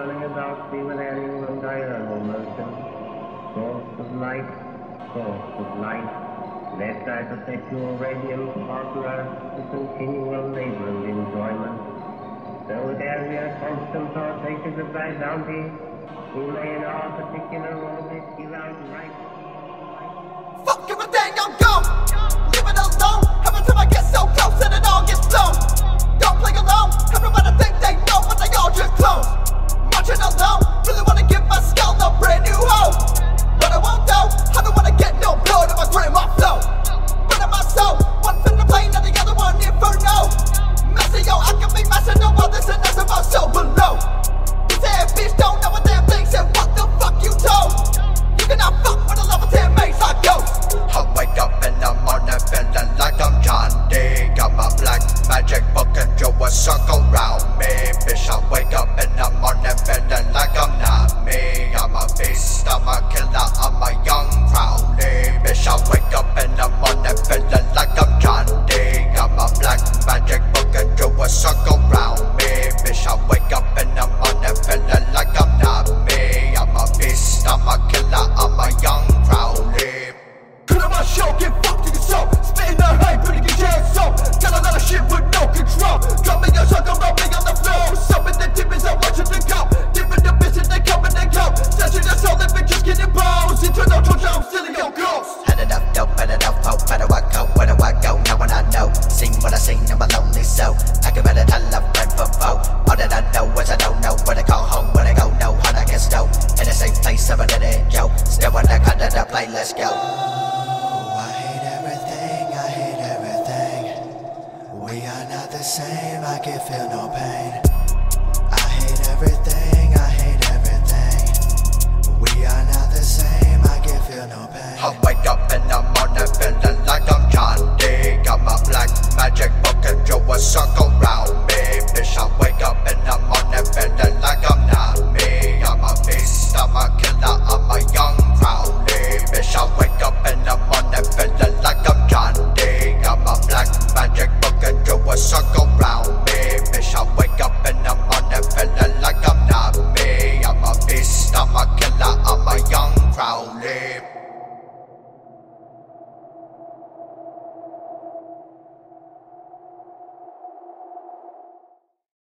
learning about demonarian and diurnal motion, source of light, source of light, left thy perpetual radiant partner to continual labor and enjoyment. So there we are constant partakers of thy bounty, who may in our particular orbit give out right. brand new hoe. But I won't though. I don't what I seen, in my lonely soul. I about better I love friend for foe. All that I know is I don't know what I call home, what I go, no, how I get snow. In the same place, I'm an idiot, yo. Still wanna cut that I play, let's go. Oh, I hate everything, I hate everything. We are not the same, I can feel no pain.